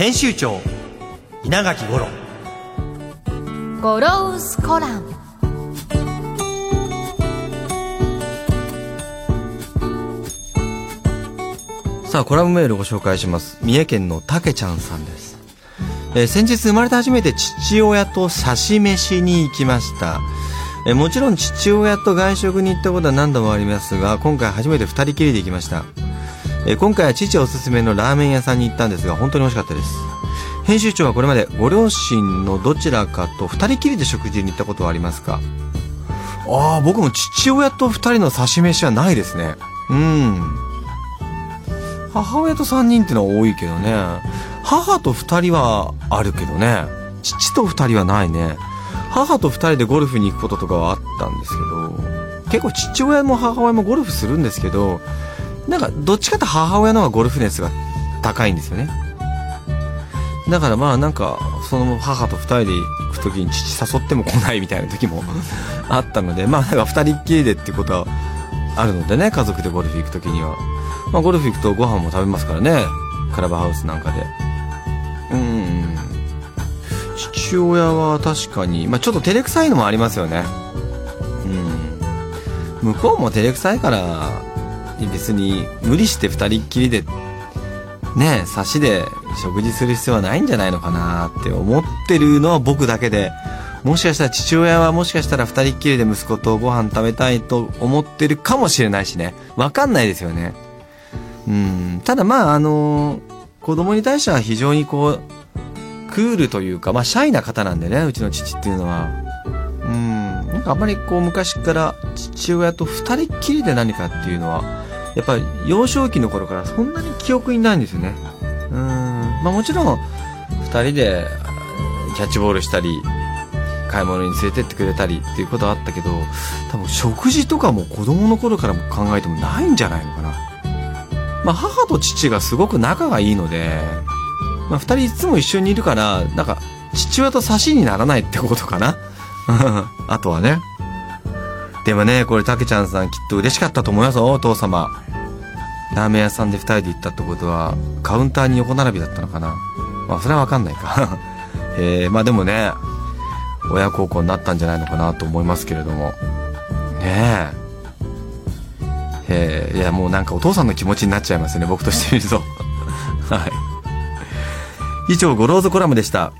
編集長稲垣五郎。ゴロウスコラムさあコラムメールをご紹介します。三重県のたけちゃんさんです、えー先日生まれて初めて父親と刺し飯に行きました。えーもちろん父親と外食に行ったことは何度もありますが今回初めて二人きりで行きましたえー今回は父おすすめのラーメン屋さんに行ったんですが本当に美味しかったです。編集長はこれまでご両親のどちらかと二人きりで食事に行ったことはありますか？ああ僕も父親と二人の刺し飯はないですね。うん。母親と3人ってのは多いけどね。母と2人はあるけどね。父と2人はないね。母と2人でゴルフに行くこととかはあったんですけど結構父親も母親もゴルフするんですけどなんかどっちかと母親の方がゴルフ熱が高いんですよね。だからまあなんかその母と2人で行く時に父誘っても来ないみたいな時も あったのでまあなんか2人っきりでってことはあるのでね家族でゴルフ行く時には。まあ、ゴルフ行くとご飯も食べますからねクラブハウスなんかで。うん。父親は確かに、まあ、ちょっと照れくさいのもありますよね。うん。向こうも照れくさいから別に無理して二人っきりでね差しで食事する必要はないんじゃないのかなって思ってるのは僕だけでもしかしたら父親はもしかしたら二人っきりで息子とご飯食べたいと思ってるかもしれないしね。わかんないですよね。うん、ただまああの子供に対しては非常にこうクールというかまあシャイな方なんでねうちの父っていうのは。うん。なんかあんまりこう昔から父親と二人っきりで何かっていうのはやっぱり幼少期の頃からそんなに記憶にないんですよねうんまあもちろん二人でキャッチボールしたり買い物に連れてってくれたりっていうことはあったけど多分食事とかも子供の頃からも考えてもないんじゃないのかなまあ、母と父がすごく仲がいいので、まあ、二人いつも一緒にいるから、なんか、父親と差しにならないってことかな。あとはね。でもね、これ、たけちゃんさんきっと嬉しかったと思いますよ、お父様。ラーメン屋さんで二人で行ったってことは、カウンターに横並びだったのかな。まあ、それはわかんないか。えー、まあでもね、親孝行になったんじゃないのかなと思いますけれども。ねえ。えーいやもうなんかお父さんの気持ちになっちゃいますね僕としてみると はい以上ゴローズコラムでした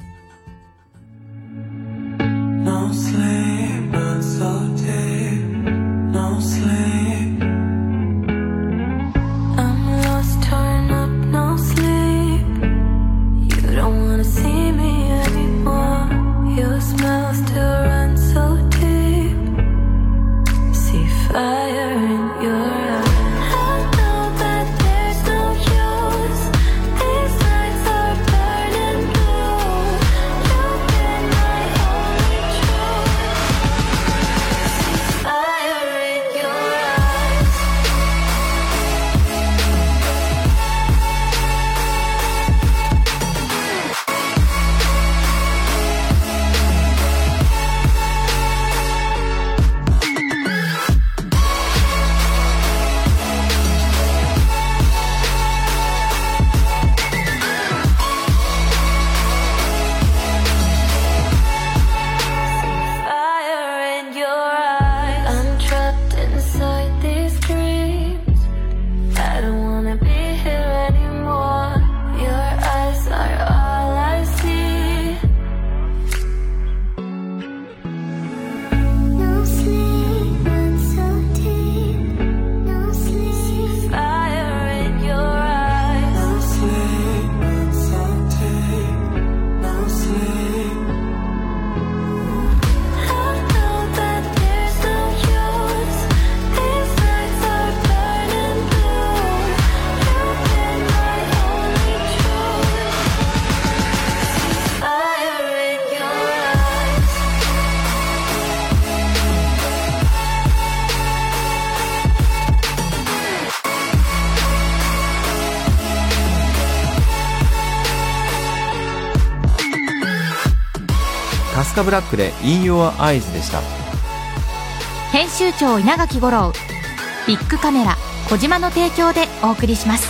カスカブラックで In Your Eyes でした編集長稲垣吾郎ビッグカメラ小島の提供でお送りします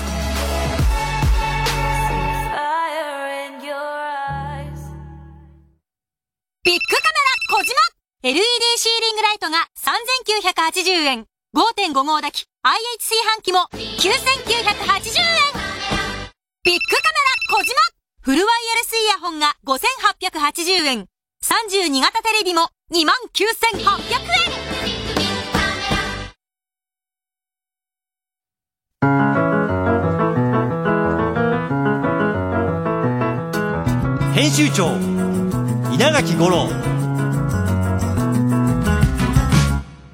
ビッグカメラ小島 !LED シーリングライトが3980円。5.5号炊き IH 炊飯器も9980円ビッグカメラ小島フルワイヤレスイヤホンが5880円。32型テレビも29800円編集長稲垣吾郎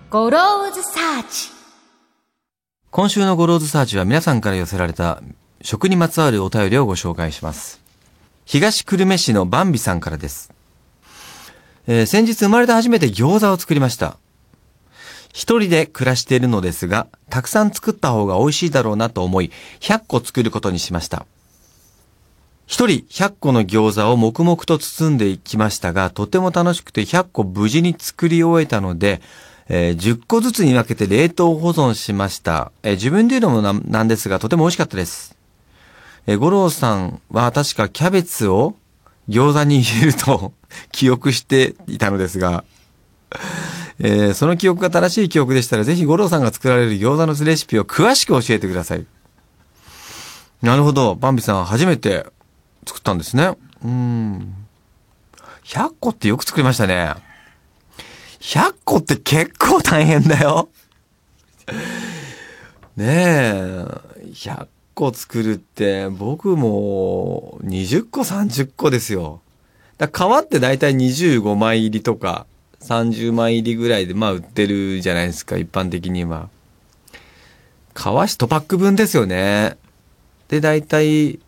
ゴローズサーチ今週のゴローズサーチは皆さんから寄せられた食にまつわるお便りをご紹介します。東久留米市のバンビさんからです。えー先日生まれて初めて餃子を作りました。一人で暮らしているのですが、たくさん作った方が美味しいだろうなと思い、100個作ることにしました。一人100個の餃子を黙々と包んでいきましたが、とても楽しくて100個無事に作り終えたので、えー10個ずつに分けて冷凍保存しました。えー自分で言うのもなんなんですが、とても美味しかったです。えー五郎さんは確かキャベツを餃子に入れると記憶していたのですが、えーその記憶が正しい記憶でしたら、ぜひ五郎さんが作られる餃子のレシピを詳しく教えてください。なるほど。バンビさん初めて作ったんですね。うん。100個ってよく作りましたね。100個って結構大変だよ。ねえ、100個作るって僕も20個30個ですよ。だ皮って大体25枚入りとか30枚入りぐらいでまあ売ってるじゃないですか、一般的には。皮1パック分ですよね。で、大体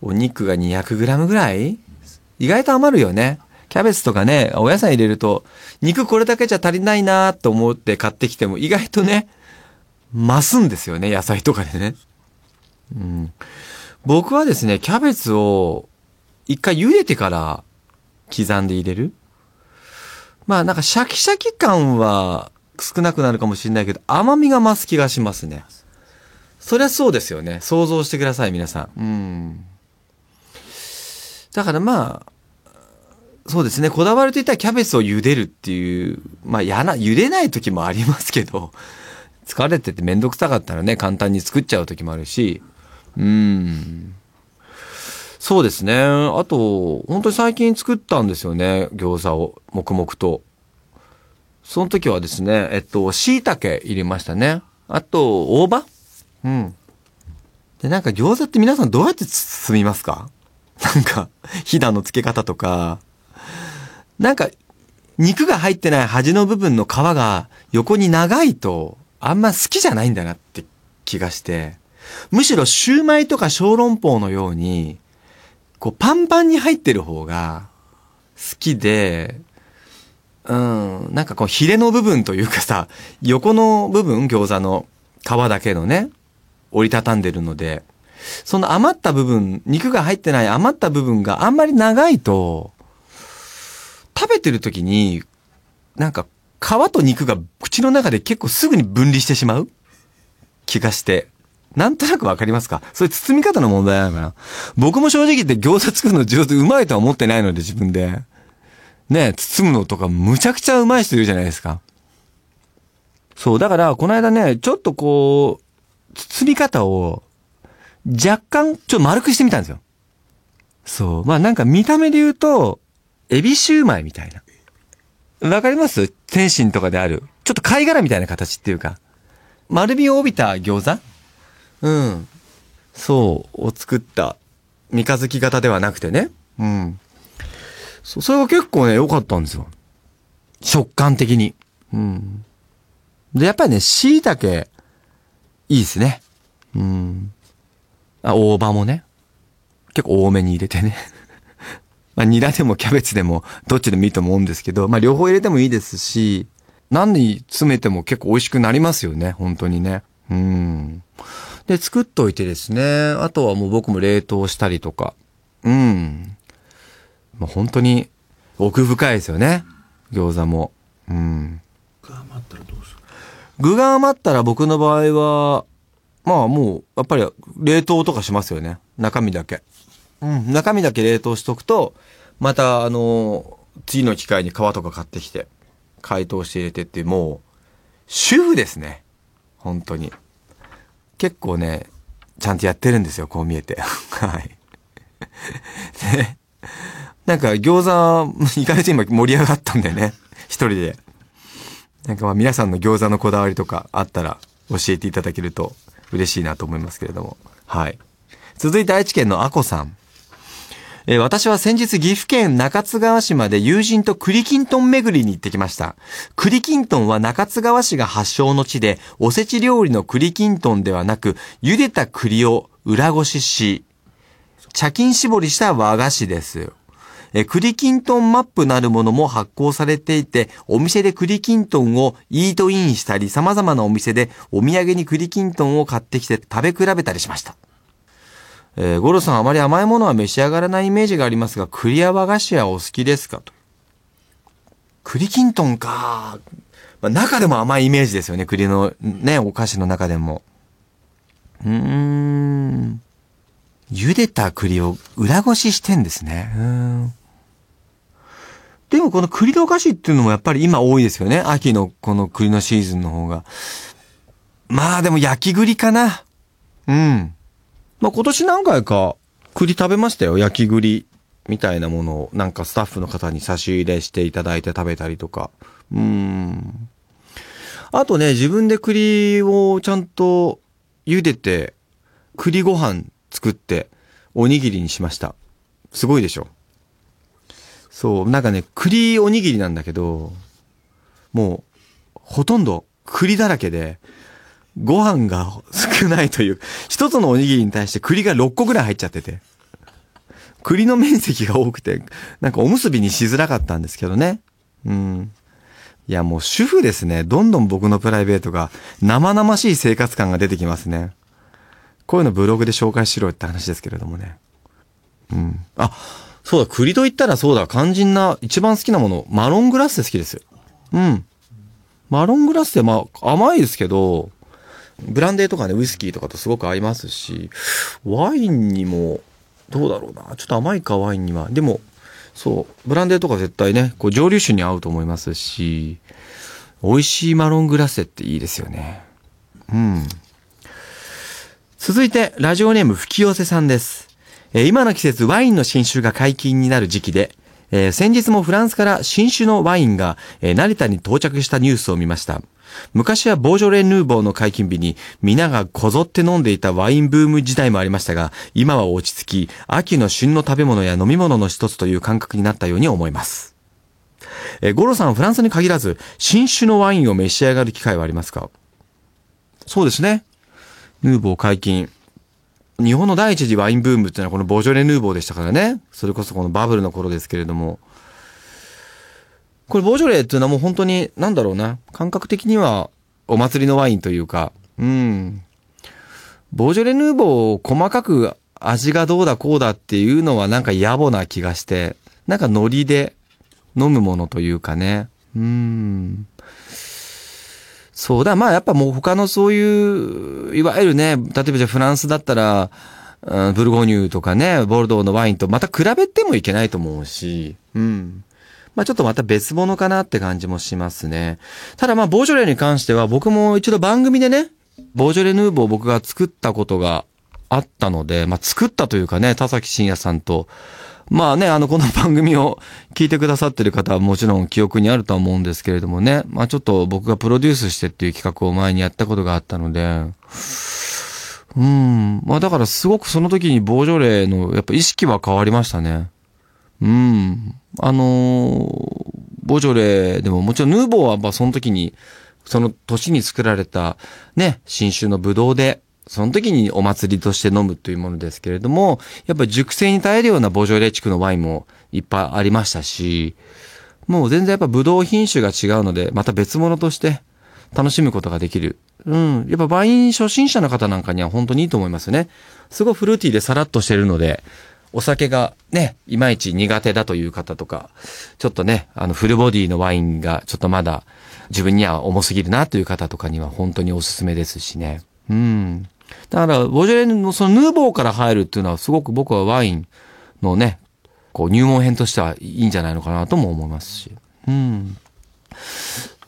お肉が 200g ぐらい？意外と余るよね。キャベツとかね、お野菜入れると、肉これだけじゃ足りないなと思って買ってきても、意外とね、増すんですよね、野菜とかでね。うん。僕はですね、キャベツを一回茹でてから刻んで入れる？まあなんかシャキシャキ感は少なくなるかもしれないけど、甘みが増す気がしますね。そりゃそうですよね。想像してください、皆さん。うん。だからまあ、そうですね。こだわりといったらキャベツを茹でるっていう、まあ、やな、茹でない時もありますけど、疲れててめんどくさかったらね、簡単に作っちゃう時もあるし、うん。そうですね。あと、本当に最近作ったんですよね、餃子を、黙々と。その時はですね、えっと、椎茸入れましたね。あと、大葉うん。で、なんか餃子って皆さんどうやって包みますか？なんか、ひだの付け方とか、なんか、肉が入ってない端の部分の皮が横に長いと、あんま好きじゃないんだなって気がして、むしろシューマイとか小籠包のように、こうパンパンに入ってる方が好きで、うん、なんかこうヒレの部分というかさ、横の部分、餃子の皮だけのね、折りたたんでるので、その余った部分、肉が入ってない余った部分があんまり長いと、食べてる時に、なんか皮と肉が口の中で結構すぐに分離してしまう気がして。なんとなくわかりますか？それ包み方の問題なのかな？僕も正直言って餃子作るの上手うまいとは思ってないので自分で。ね包むのとかむちゃくちゃうまい人いるじゃないですか。そう、だからこの間ね、ちょっとこう、包み方を若干ちょっと丸くしてみたんですよ。そう。まあなんか見た目で言うと、エビシューマイみたいな。わかります？天津とかである。ちょっと貝殻みたいな形っていうか。丸みを帯びた餃子？うん。そう、を作った。三日月型ではなくてね。うん。そそれが結構ね、良かったんですよ。食感的に。うん。で、やっぱりね、椎茸、いいですね。うん。あ、大葉もね。結構多めに入れてね。まあ、ニラでもキャベツでも、どっちでもいいと思うんですけど、まあ、両方入れてもいいですし、何に詰めても結構美味しくなりますよね、本当にね。うん。で、作っといてですね、あとはもう僕も冷凍したりとか。うん。まあ、本当に、奥深いですよね。餃子も。うん。具が余ったらどうする？具が余ったら僕の場合は、まあもう、やっぱり冷凍とかしますよね。中身だけ。うん。中身だけ冷凍しとくと、またあの、次の機会に皮とか買ってきて、解凍して入れてってもう、主婦ですね。本当に。結構ね、ちゃんとやってるんですよ、こう見えて。はい。で、なんか餃子、意外と今盛り上がったんだよね。一人で。なんかまあ皆さんの餃子のこだわりとかあったら教えていただけると嬉しいなと思いますけれども。はい。続いて愛知県のあこさん。えー私は先日岐阜県中津川市まで友人と栗きんとん巡りに行ってきました。栗きんとんは中津川市が発祥の地で、おせち料理の栗きんとんではなく、茹でた栗を裏ごしし、茶巾絞りした和菓子です。え栗きんとんマップなるものも発行されていて、お店で栗きんとんをイートインしたり、様々なお店でお土産に栗きんとんを買ってきて食べ比べたりしました。えーゴロさんあまり甘いものは召し上がらないイメージがありますが、栗や和菓子はお好きですか？と。栗きんとんか。まあ、中でも甘いイメージですよね。栗のね、お菓子の中でも。うーん。茹でた栗を裏ごししてんですね。うん。でもこの栗のお菓子っていうのもやっぱり今多いですよね。秋のこの栗のシーズンの方が。まあでも焼き栗かな。うん。まあ今年何回か栗食べましたよ。焼き栗みたいなものをなんかスタッフの方に差し入れしていただいて食べたりとか。うーん。あとね、自分で栗をちゃんと茹でて、栗ご飯作って、おにぎりにしました。すごいでしょ？そう、なんかね、栗おにぎりなんだけど、もう、ほとんど栗だらけで、ご飯が少ないという、一つのおにぎりに対して栗が6個ぐらい入っちゃってて、栗の面積が多くて、なんかおむすびにしづらかったんですけどね。うん。いや、もう主婦ですね。どんどん僕のプライベートが生々しい生活感が出てきますね。こういうのブログで紹介しろって話ですけれどもね。うん。あ、そうだ、栗と言ったらそうだ、肝心な、一番好きなもの、マロングラッセ好きです。うん。マロングラッセ、まあ、甘いですけど、ブランデーとかね、ウイスキーとかとすごく合いますし、ワインにも、どうだろうな。ちょっと甘いか、ワインには。でも、そう、ブランデーとか絶対ね、こう蒸留酒に合うと思いますし、美味しいマロングラッセっていいですよね。うん。続いて、ラジオネーム吹き寄せさんです。え今の季節、ワインの新酒が解禁になる時期で、えー先日もフランスから新酒のワインが、えー成田に到着したニュースを見ました。昔はボージョレ・ヌーボーの解禁日に皆がこぞって飲んでいたワインブーム時代もありましたが、今は落ち着き、秋の旬の食べ物や飲み物の一つという感覚になったように思います。えーゴロさん、フランスに限らず、新酒のワインを召し上がる機会はありますか？そうですね。ヌーボー解禁。日本の第一次ワインブームっていうのはこのボジョレ・ヌーボーでしたからね。それこそこのバブルの頃ですけれども。これボジョレっていうのはもう本当に、なんだろうな。感覚的にはお祭りのワインというか、うん。ボジョレ・ヌーボーを細かく味がどうだこうだっていうのはなんか野暮な気がして、なんかノリで飲むものというかね。うん。そうだ、まあやっぱもう他のそういう、いわゆるね、例えばじゃあフランスだったら、うんブルゴーニュとかね、ボルドーのワインとまた比べてもいけないと思うし、うん。まあちょっとまた別物かなって感じもしますね。ただまあボージョレに関しては僕も一度番組でね、ボージョレ・ヌーボーを僕が作ったことがあったので、まあ作ったというかね、田崎真也さんと、まあね、あの、この番組を聞いてくださってる方はもちろん記憶にあるとは思うんですけれどもね。まあちょっと僕がプロデュースしてっていう企画を前にやったことがあったので、うん。まあだからすごくその時にボージョレーのやっぱ意識は変わりましたね。うん。あのーボージョレーでももちろんヌーボーはまあその時に、その年に作られたね、新種のブドウで、その時にお祭りとして飲むというものですけれども、やっぱ熟成に耐えるようなボジョレ地区のワインもいっぱいありましたし、もう全然やっぱブドウ品種が違うので、また別物として楽しむことができる。うん。やっぱワイン初心者の方なんかには本当にいいと思いますね。すごいフルーティーでさらっとしてるので、お酒がね、いまいち苦手だという方とか、ちょっとね、あの、フルボディのワインがちょっとまだ自分には重すぎるなという方とかには本当におすすめですしね。うん。だから、ボジョレのそのヌーボーから入るっていうのはすごく僕はワインのね、こう入門編としてはいいんじゃないのかなとも思いますし。うん。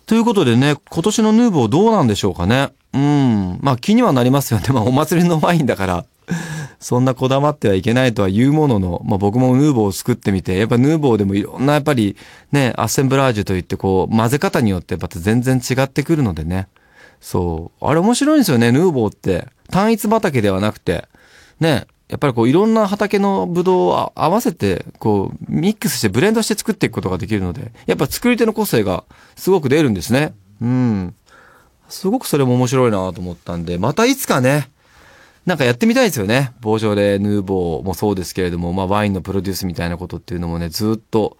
ということでね、今年のヌーボーどうなんでしょうかね。うん。まあ気にはなりますよね。まあお祭りのワインだから、そんなこだわってはいけないとは言うものの、まあ僕もヌーボーを作ってみて、やっぱヌーボーでもいろんなやっぱりね、アッセンブラージュといってこう、混ぜ方によってまた全然違ってくるのでね。そう。あれ面白いんですよね、ヌーボーって。単一畑ではなくて、ね、やっぱりこういろんな畑のブドウを合わせて、こう、ミックスしてブレンドして作っていくことができるので、やっぱ作り手の個性がすごく出るんですね。うん。すごくそれも面白いなと思ったんで、またいつかね、なんかやってみたいですよね。ボージョレ・ヌーボーもそうですけれども、まあワインのプロデュースみたいなことっていうのもね、ずっと、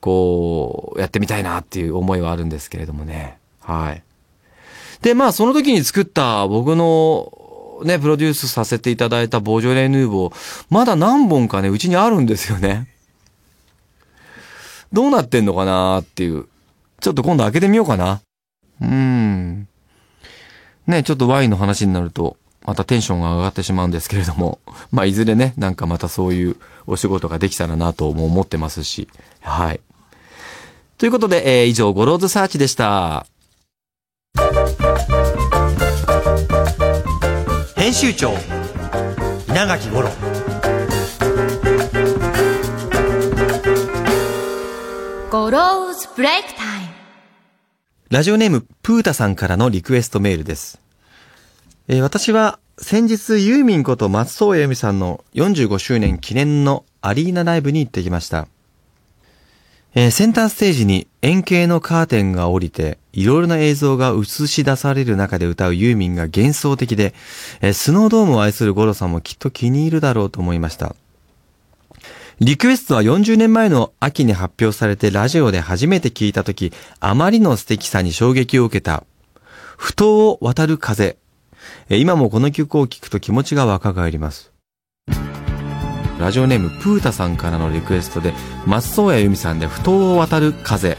こう、やってみたいなっていう思いはあるんですけれどもね。はい。で、まあその時に作った僕のね、プロデュースさせていただいたボジョレ・ヌーボー、まだ何本かね、うちにあるんですよね。どうなってんのかなっていう。ちょっと今度開けてみようかな。うーん。ね、ちょっとワインの話になると、またテンションが上がってしまうんですけれども、まあ、いずれね、なんかまたそういうお仕事ができたらなとも思ってますし、はい。ということで、えー以上、 Goro's Search でした。編集長稲垣吾郎 Goro's Break Timeラジオネーム、プータさんからのリクエストメールです。えー私は、先日、ユーミンこと松任谷由実さんの45周年記念のアリーナライブに行ってきました。えーセンターステージに円形のカーテンが降りて、いろいろな映像が映し出される中で歌うユーミンが幻想的で、えースノードームを愛するゴロさんもきっと気に入るだろうと思いました。リクエストは40年前の秋に発表されてラジオで初めて聞いたとき、あまりの素敵さに衝撃を受けた。不当を渡る風。今もこの曲を聴くと気持ちが若返ります。ラジオネームプータさんからのリクエストで、松任谷由実さんで不当を渡る風。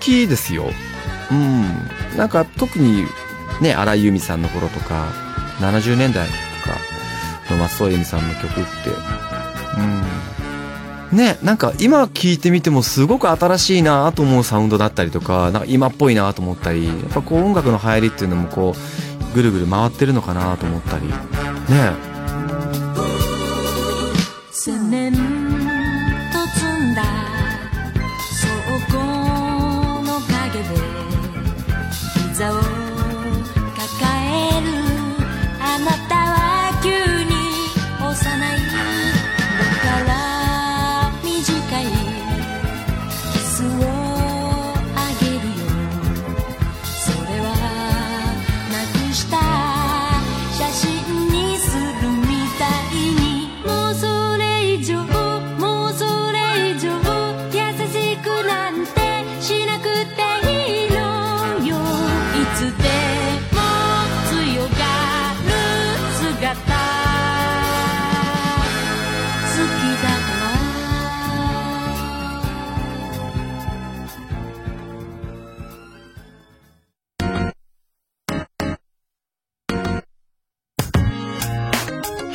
きですよ。うん。なんか特にね、荒井由実さんの頃とか、70年代とかの松任谷由実さんの曲って、うん。ね、なんか今聴いてみてもすごく新しいなと思うサウンドだったりとか、なんか今っぽいなと思ったり、やっぱこう音楽の流行りっていうのもこう、ぐるぐる回ってるのかなと思ったり、ね。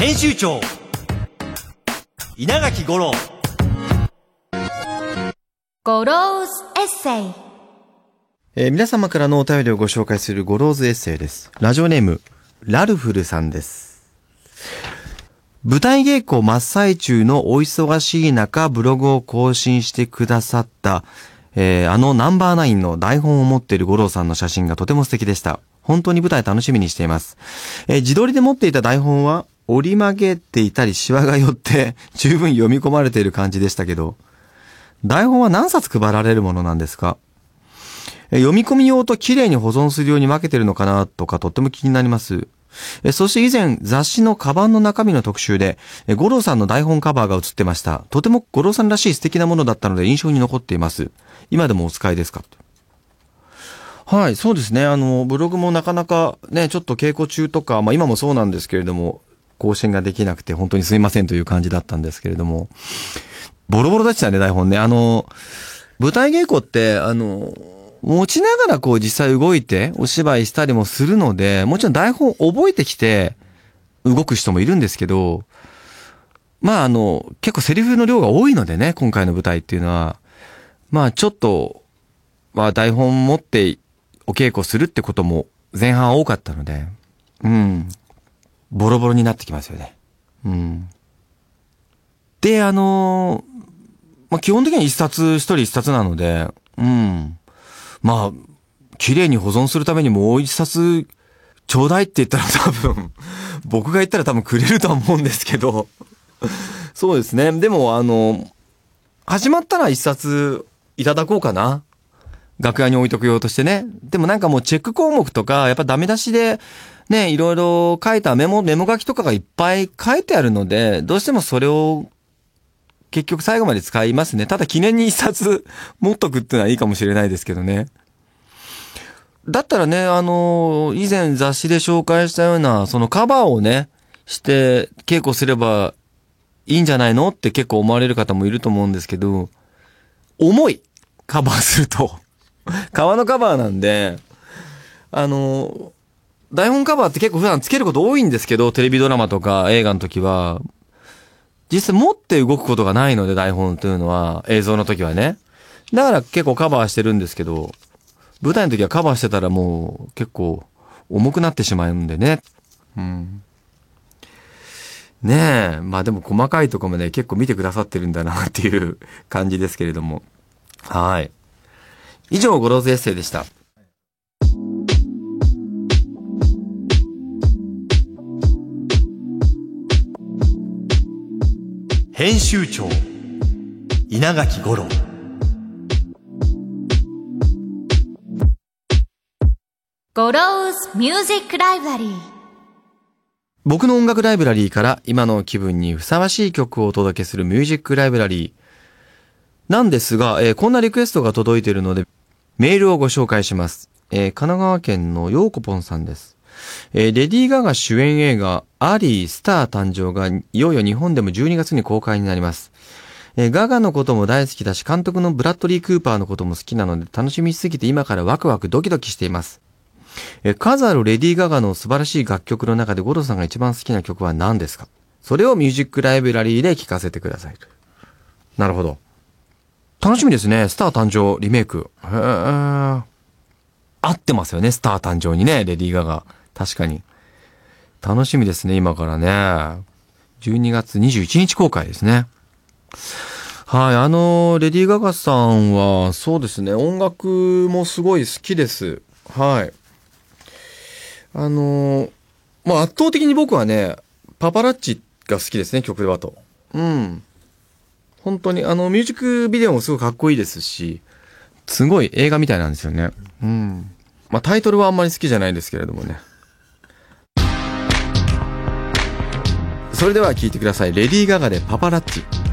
編集長稲垣吾郎 Goro's Essayえー皆様からのお便りをご紹介する Goro's Essay です。ラジオネーム、ラルフルさんです。舞台稽古真っ最中のお忙しい中、ブログを更新してくださった、えーあの Number Nine の台本を持っている吾郎さんの写真がとても素敵でした。本当に舞台楽しみにしています。えー自撮りで持っていた台本は、折り曲げていたりシワが寄って、十分読み込まれている感じでしたけど、台本は何冊配られるものなんですか？読み込み用と綺麗に保存するように分けてるのかなとかとっても気になります。そして以前雑誌のカバンの中身の特集で、五郎さんの台本カバーが写ってました。とても五郎さんらしい素敵なものだったので印象に残っています。今でもお使いですか？はい、そうですね。あの、ブログもなかなかね、ちょっと稽古中とか、まあ今もそうなんですけれども、更新ができなくて本当にすいませんという感じだったんですけれども、ボロボロでしたね、台本ね。あの、舞台稽古って、あの、持ちながらこう実際動いてお芝居したりもするので、もちろん台本覚えてきて動く人もいるんですけど、まああの、結構セリフの量が多いのでね、今回の舞台っていうのは、まあちょっと、まあ台本持ってお稽古するってことも前半多かったので、うん、ボロボロになってきますよね。うん。で、あのまあ、基本的には一冊、一人一冊なので、うん。まあ、綺麗に保存するためにもう一冊、ちょうだいって言ったら多分、僕が言ったら多分くれるとは思うんですけど、そうですね。でも、あの、始まったら一冊いただこうかな。楽屋に置いとく用としてね。でもなんかもうチェック項目とか、やっぱダメ出しで、ね、いろいろ書いたメモ、メモ書きとかがいっぱい書いてあるので、どうしてもそれを結局最後まで使いますね。ただ記念に一冊 持っとくっていうのはいいかもしれないですけどね。だったらね、あの、以前雑誌で紹介したような、そのカバーをね、して稽古すればいいんじゃないのって結構思われる方もいると思うんですけど、重いカバーすると。革のカバーなんで、あの、台本カバーって結構普段つけること多いんですけど、テレビドラマとか映画の時は、実際持って動くことがないので、台本というのは、映像の時はね。だから結構カバーしてるんですけど、舞台の時はカバーしてたらもう結構重くなってしまうんでね。うん。ねえ、まあでも細かいとこもね、結構見てくださってるんだなっていう感じですけれども。はい。以上、 Goro's Essay でした。編集長稲垣吾郎Goro's Music Library僕の音楽ライブラリーから今の気分にふさわしい曲をお届けする Music Library。なんですが、えーこんなリクエストが届いているので、メールをご紹介します。えー神奈川県のようこぽんさんです。えーレディー・ガガ主演映画、アリー・スター誕生がいよいよ日本でも12月に公開になります。えーガガのことも大好きだし、監督のブラッドリー・クーパーのことも好きなので楽しみすぎて今からワクワクドキドキしています。えー数あるレディー・ガガの素晴らしい楽曲の中でゴロさんが一番好きな曲は何ですか？それをミュージックライブラリーで聴かせてください。なるほど。楽しみですね。スター誕生リメイク。へー合ってますよね。スター誕生にね、レディー・ガガ。確かに。楽しみですね、今からね。12月21日公開ですね。はい、あの、レディー・ガガさんは、そうですね、音楽もすごい好きです。はい。あの、まあ、圧倒的に僕はね、パパラッチが好きですね、曲ではと。うん。本当に、あの、ミュージックビデオもすごいかっこいいですし、すごい映画みたいなんですよね。うん。まあ、タイトルはあんまり好きじゃないですけれどもね。それでは聴いてください。レディー・ガガでパパラッチ。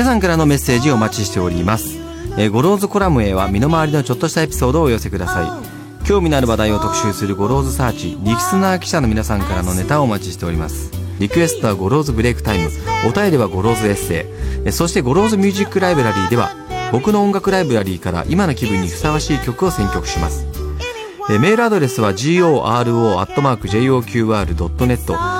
皆さんからのメッセージをお待ちしております。えーゴローズコラムへは身の回りのちょっとしたエピソードをお寄せください。興味のある話題を特集するゴローズサーチ、リスナー記者の皆さんからのネタをお待ちしております。リクエストはゴローズブレイクタイム、お便りはゴローズエッセイ、えーそしてゴローズミュージックライブラリーでは、僕の音楽ライブラリーから今の気分にふさわしい曲を選曲します。えーメールアドレスは goro.joqr.net